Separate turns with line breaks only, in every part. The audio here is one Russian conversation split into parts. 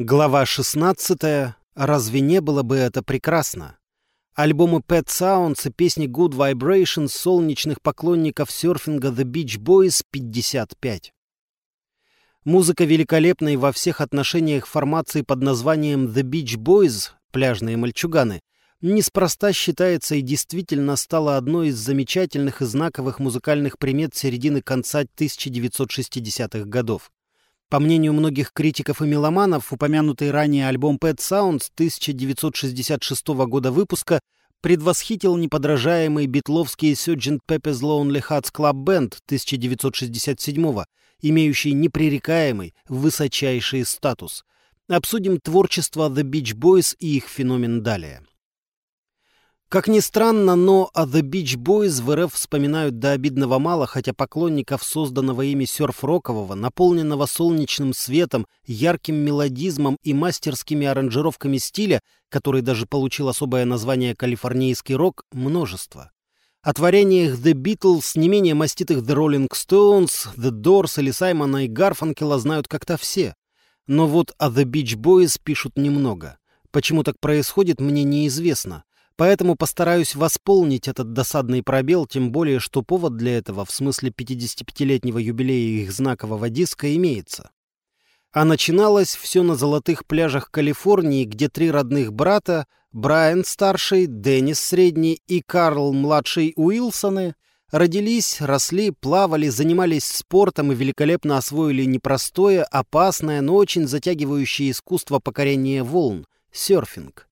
Глава 16. Разве не было бы это прекрасно? Альбомы Pet Sounds и песни Good Vibrations солнечных поклонников серфинга The Beach Boys 55. Музыка великолепной во всех отношениях формации под названием The Beach Boys, пляжные мальчуганы, неспроста считается и действительно стала одной из замечательных и знаковых музыкальных примет середины конца 1960-х годов. По мнению многих критиков и меломанов, упомянутый ранее альбом Pet Sounds 1966 года выпуска предвосхитил неподражаемый битловский Sgt. Pepper's Lonely Hearts Club Band 1967 имеющий непререкаемый, высочайший статус. Обсудим творчество The Beach Boys и их феномен далее. Как ни странно, но о The Beach Boys в РФ вспоминают до обидного мало, хотя поклонников созданного ими серф-рокового, наполненного солнечным светом, ярким мелодизмом и мастерскими аранжировками стиля, который даже получил особое название «калифорнийский рок», множество. О творениях The Beatles, не менее маститых The Rolling Stones, The Doors или Саймона и Гарфанкела знают как-то все. Но вот о The Beach Boys пишут немного. Почему так происходит, мне неизвестно. Поэтому постараюсь восполнить этот досадный пробел, тем более, что повод для этого в смысле 55-летнего юбилея их знакового диска имеется. А начиналось все на золотых пляжах Калифорнии, где три родных брата, Брайан старший, Деннис средний и Карл младший Уилсоны, родились, росли, плавали, занимались спортом и великолепно освоили непростое, опасное, но очень затягивающее искусство покорения волн — серфинг.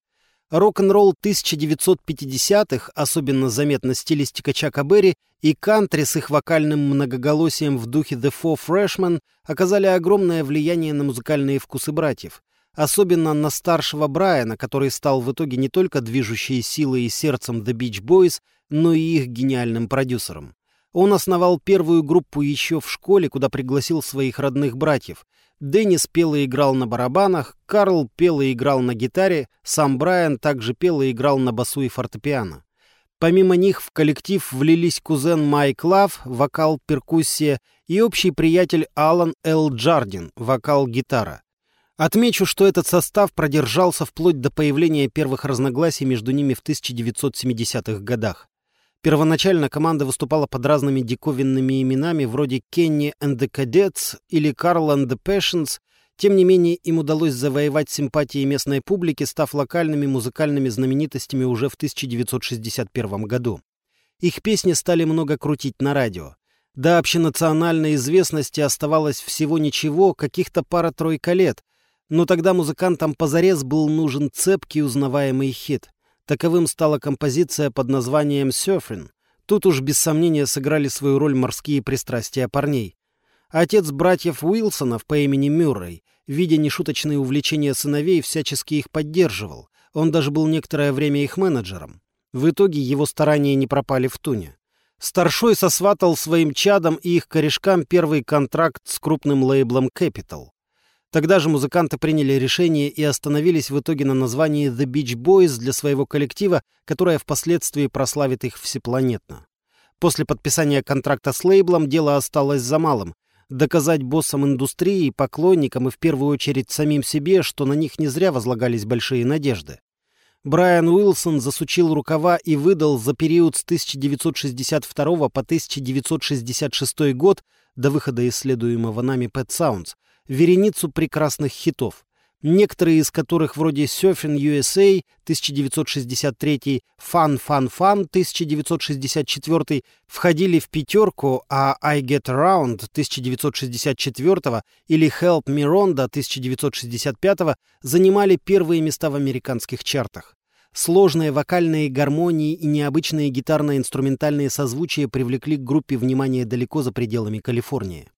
Рок-н-ролл 1950-х, особенно заметна стилистика Чака Берри, и кантри с их вокальным многоголосием в духе The Four Freshmen оказали огромное влияние на музыкальные вкусы братьев. Особенно на старшего Брайана, который стал в итоге не только движущей силой и сердцем The Beach Boys, но и их гениальным продюсером. Он основал первую группу еще в школе, куда пригласил своих родных братьев. Деннис пел и играл на барабанах, Карл пел и играл на гитаре, сам Брайан также пел и играл на басу и фортепиано. Помимо них в коллектив влились кузен Майк Лав, вокал, перкуссия, и общий приятель Алан Л. Джардин, вокал-гитара. Отмечу, что этот состав продержался вплоть до появления первых разногласий между ними в 1970-х годах. Первоначально команда выступала под разными диковинными именами вроде Kenny and the Cadets или Carl and the Passions, тем не менее им удалось завоевать симпатии местной публики, став локальными музыкальными знаменитостями уже в 1961 году. Их песни стали много крутить на радио. До общенациональной известности оставалось всего ничего, каких-то пара-тройка лет, но тогда музыкантам позарез был нужен цепкий узнаваемый хит. Таковым стала композиция под названием «Surfing». Тут уж без сомнения сыграли свою роль морские пристрастия парней. Отец братьев Уилсонов по имени Мюррей, видя нешуточные увлечения сыновей, всячески их поддерживал. Он даже был некоторое время их менеджером. В итоге его старания не пропали в туне. Старшой сосватал своим чадам и их корешкам первый контракт с крупным лейблом Capital. Тогда же музыканты приняли решение и остановились в итоге на названии The Beach Boys для своего коллектива, которое впоследствии прославит их всепланетно. После подписания контракта с лейблом дело осталось за малым — доказать боссам индустрии, поклонникам и в первую очередь самим себе, что на них не зря возлагались большие надежды. Брайан Уилсон засучил рукава и выдал за период с 1962 по 1966 год до выхода исследуемого нами Pet Sounds вереницу прекрасных хитов, некоторые из которых вроде Surfing USA 1963, Fun Fun Fun 1964 входили в пятерку, а I Get Around 1964 или Help Me Ronda 1965 занимали первые места в американских чартах. Сложные вокальные гармонии и необычные гитарно-инструментальные созвучия привлекли к группе внимание далеко за пределами Калифорнии.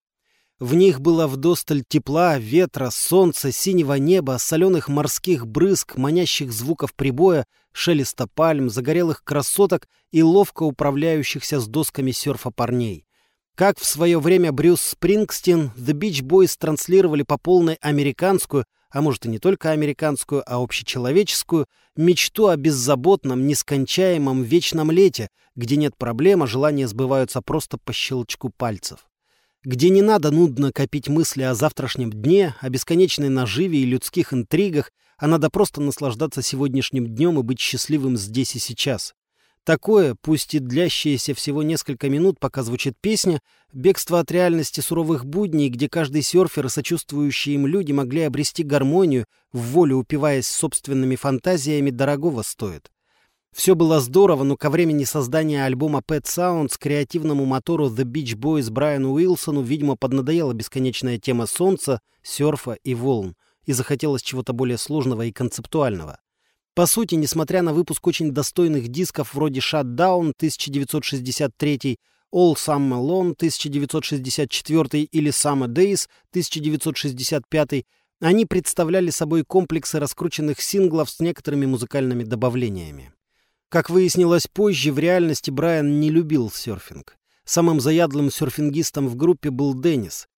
В них было вдосталь тепла, ветра, солнца, синего неба, соленых морских брызг, манящих звуков прибоя, шелеста пальм, загорелых красоток и ловко управляющихся с досками серфа парней. Как в свое время Брюс Спрингстин, The Beach Boys транслировали по полной американскую, а может и не только американскую, а общечеловеческую, мечту о беззаботном, нескончаемом вечном лете, где нет проблем, а желания сбываются просто по щелчку пальцев. где не надо нудно копить мысли о завтрашнем дне, о бесконечной наживе и людских интригах, а надо просто наслаждаться сегодняшним днем и быть счастливым здесь и сейчас. Такое, пусть и длящееся всего несколько минут, пока звучит песня, бегство от реальности суровых будней, где каждый серфер и сочувствующие им люди могли обрести гармонию, в волю упиваясь собственными фантазиями, дорогого стоит. Все было здорово, но ко времени создания альбома Pet Sounds креативному мотору The Beach Boys Брайану Уилсону, видимо, поднадоела бесконечная тема солнца, серфа и волн, и захотелось чего-то более сложного и концептуального. По сути, несмотря на выпуск очень достойных дисков вроде Shutdown 1963, All Summer Long 1964 или Summer Days 1965, они представляли собой комплексы раскрученных синглов с некоторыми музыкальными добавлениями. Как выяснилось позже, в реальности Брайан не любил серфинг. Самым заядлым серфингистом в группе был Деннис.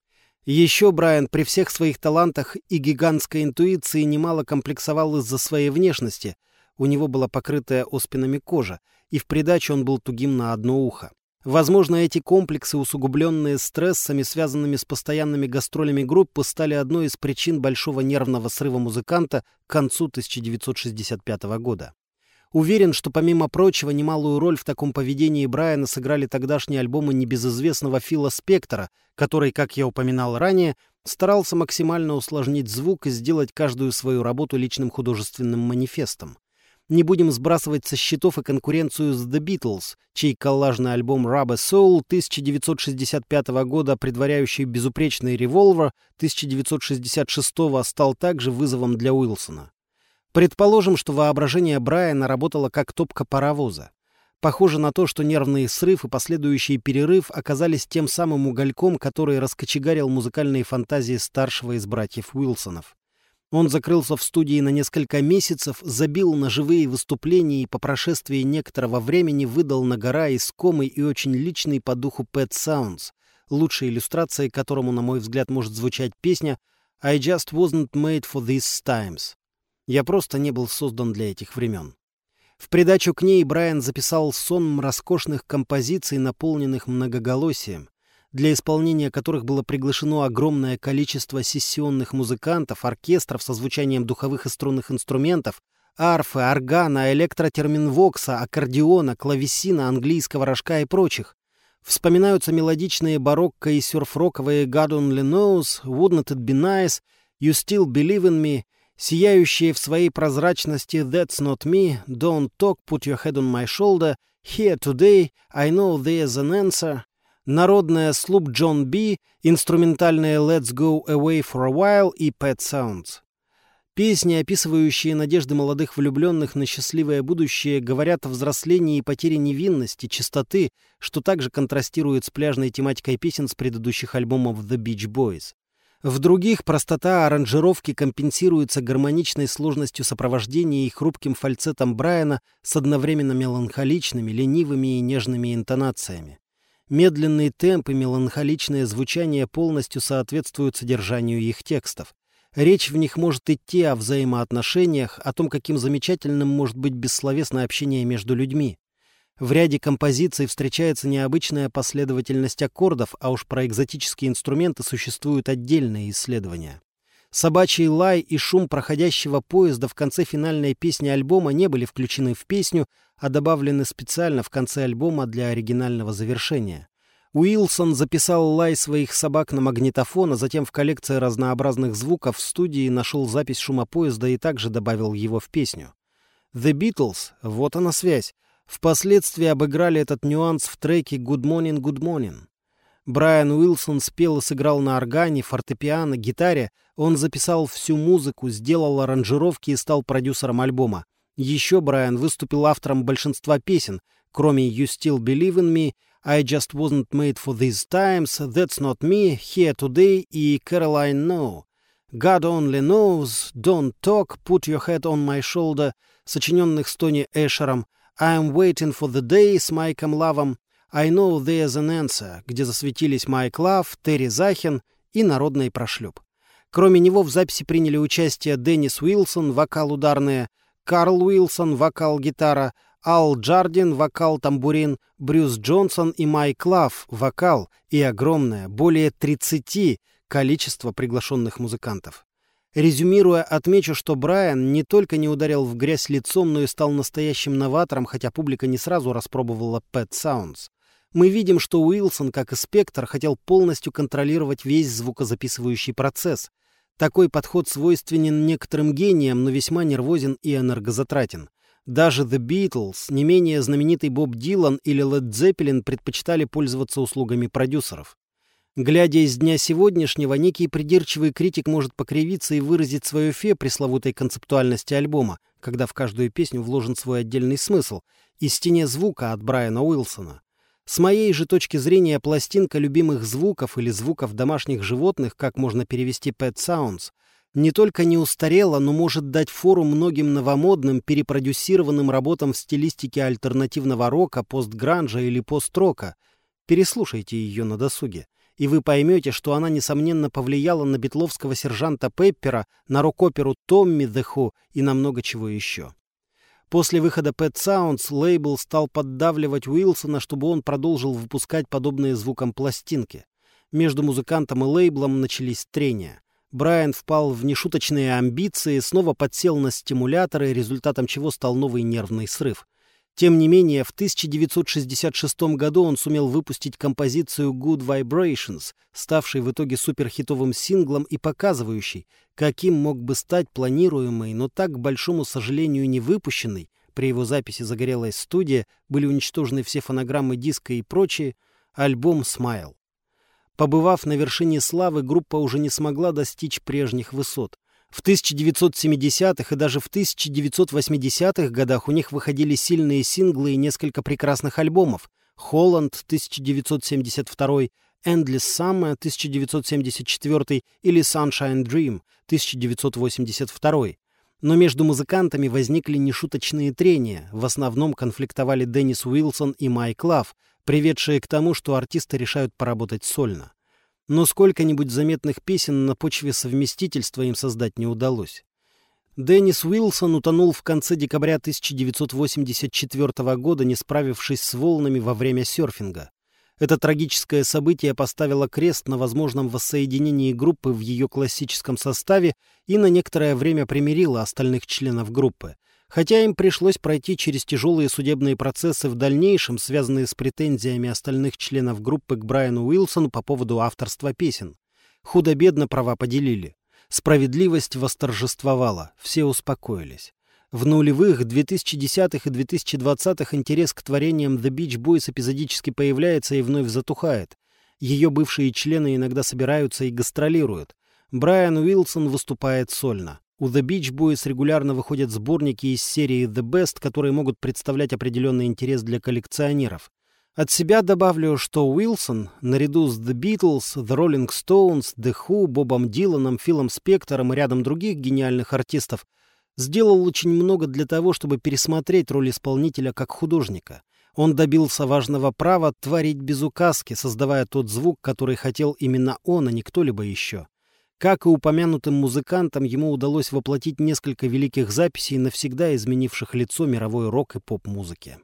Еще Брайан при всех своих талантах и гигантской интуиции немало комплексовал из-за своей внешности. У него была покрытая оспинами кожа, и в придачу он был тугим на одно ухо. Возможно, эти комплексы, усугубленные стрессами, связанными с постоянными гастролями группы, стали одной из причин большого нервного срыва музыканта к концу 1965 года. Уверен, что помимо прочего немалую роль в таком поведении Брайана сыграли тогдашние альбомы небезызвестного Фила Спектора, который, как я упоминал ранее, старался максимально усложнить звук и сделать каждую свою работу личным художественным манифестом. Не будем сбрасывать со счетов и конкуренцию с The Beatles, чей коллажный альбом Rubber Soul 1965 года, предваряющий безупречный револвер 1966 стал также вызовом для Уилсона. Предположим, что воображение Брайана работало как топка паровоза. Похоже на то, что нервный срыв и последующий перерыв оказались тем самым угольком, который раскочегарил музыкальные фантазии старшего из братьев Уилсонов. Он закрылся в студии на несколько месяцев, забил на живые выступления и по прошествии некоторого времени выдал на гора искомый и очень личный по духу Pet Sounds, лучшей иллюстрацией которому, на мой взгляд, может звучать песня «I just wasn't made for these times». Я просто не был создан для этих времен. В придачу к ней Брайан записал сон роскошных композиций, наполненных многоголосием, для исполнения которых было приглашено огромное количество сессионных музыкантов, оркестров со звучанием духовых и струнных инструментов, арфы, органа, электротерминвокса, аккордеона, клавесина, английского рожка и прочих. Вспоминаются мелодичные барокко и сюрфроковые «God Only Knows», «Wouldn't It Be Nice», «You Still Believe In Me», сияющие в своей прозрачности «That's not me», «Don't talk, put your head on my shoulder», «Here today», «I know there's an answer», народная «Слуп Джон Би», инструментальная «Let's go away for a while» и «Pet Sounds». Песни, описывающие надежды молодых влюбленных на счастливое будущее, говорят о взрослении и потере невинности, чистоты, что также контрастирует с пляжной тематикой песен с предыдущих альбомов The Beach Boys. В других простота аранжировки компенсируется гармоничной сложностью сопровождения и хрупким фальцетом Брайана с одновременно меланхоличными, ленивыми и нежными интонациями. Медленный темп и меланхоличное звучание полностью соответствуют содержанию их текстов. Речь в них может идти о взаимоотношениях, о том, каким замечательным может быть бессловесное общение между людьми. В ряде композиций встречается необычная последовательность аккордов, а уж про экзотические инструменты существуют отдельные исследования. Собачий лай и шум проходящего поезда в конце финальной песни альбома не были включены в песню, а добавлены специально в конце альбома для оригинального завершения. Уилсон записал лай своих собак на магнитофон, а затем в коллекции разнообразных звуков в студии нашел запись шума поезда и также добавил его в песню. The Beatles, вот она связь, Впоследствии обыграли этот нюанс в треке «Good Morning, Good Morning». Брайан Уилсон спел и сыграл на органе, фортепиано, гитаре. Он записал всю музыку, сделал аранжировки и стал продюсером альбома. Еще Брайан выступил автором большинства песен, кроме «You Still Believe in Me», «I Just Wasn't Made for These Times», «That's Not Me», «Here Today» и «Caroline No». «God Only Knows», «Don't Talk», «Put Your Head on My Shoulder», сочиненных с Тони Эшером – I'm waiting for the day с Майком Лавом, I know there's an answer, где засветились Майк Лав, Терри Захин и народный прошлеп. Кроме него в записи приняли участие Деннис Уилсон, вокал ударная, Карл Уилсон, вокал-гитара, Ал Джардин – вокал-тамбурин, Брюс Джонсон и Майк Лав – вокал и огромное, более 30 количество приглашенных музыкантов. Резюмируя, отмечу, что Брайан не только не ударил в грязь лицом, но и стал настоящим новатором, хотя публика не сразу распробовала Pet Sounds. Мы видим, что Уилсон, как и Спектр, хотел полностью контролировать весь звукозаписывающий процесс. Такой подход свойственен некоторым гениям, но весьма нервозен и энергозатратен. Даже The Beatles, не менее знаменитый Боб Дилан или Led Zeppelin предпочитали пользоваться услугами продюсеров. Глядя из дня сегодняшнего, некий придирчивый критик может покривиться и выразить свое фе пресловутой концептуальности альбома, когда в каждую песню вложен свой отдельный смысл, и стене звука от Брайана Уилсона. С моей же точки зрения, пластинка любимых звуков или звуков домашних животных, как можно перевести Pet Sounds, не только не устарела, но может дать фору многим новомодным, перепродюсированным работам в стилистике альтернативного рока, постгранжа или пост-рока. Переслушайте ее на досуге, и вы поймете, что она, несомненно, повлияла на битловского сержанта Пеппера, на рок-оперу Томми The и на много чего еще. После выхода Pet Sounds лейбл стал поддавливать Уилсона, чтобы он продолжил выпускать подобные звукам пластинки. Между музыкантом и лейблом начались трения. Брайан впал в нешуточные амбиции, снова подсел на стимуляторы, результатом чего стал новый нервный срыв. Тем не менее, в 1966 году он сумел выпустить композицию Good Vibrations, ставшей в итоге суперхитовым синглом и показывающей, каким мог бы стать планируемый, но так, к большому сожалению, не выпущенный, при его записи загорелась студия, были уничтожены все фонограммы диска и прочее, альбом «Смайл». Побывав на вершине славы, группа уже не смогла достичь прежних высот. В 1970-х и даже в 1980-х годах у них выходили сильные синглы и несколько прекрасных альбомов. «Холланд» 1972, «Endless Summer» 1974 или «Sunshine Dream» 1982. Но между музыкантами возникли нешуточные трения. В основном конфликтовали Деннис Уилсон и Майк Лав, приведшие к тому, что артисты решают поработать сольно. Но сколько-нибудь заметных песен на почве совместительства им создать не удалось. Деннис Уилсон утонул в конце декабря 1984 года, не справившись с волнами во время серфинга. Это трагическое событие поставило крест на возможном воссоединении группы в ее классическом составе и на некоторое время примирило остальных членов группы хотя им пришлось пройти через тяжелые судебные процессы в дальнейшем, связанные с претензиями остальных членов группы к Брайану Уилсону по поводу авторства песен. Худо-бедно права поделили. Справедливость восторжествовала, все успокоились. В нулевых, 2010-х и 2020-х интерес к творениям The Beach Boys эпизодически появляется и вновь затухает. Ее бывшие члены иногда собираются и гастролируют. Брайан Уилсон выступает сольно. У The Beach Boys регулярно выходят сборники из серии The Best, которые могут представлять определенный интерес для коллекционеров. От себя добавлю, что Уилсон, наряду с The Beatles, The Rolling Stones, The Who, Бобом Диланом, Филом Спектором и рядом других гениальных артистов, сделал очень много для того, чтобы пересмотреть роль исполнителя как художника. Он добился важного права творить без указки, создавая тот звук, который хотел именно он, а не кто-либо еще. Как и упомянутым музыкантам, ему удалось воплотить несколько великих записей, навсегда изменивших лицо мировой рок и поп-музыки.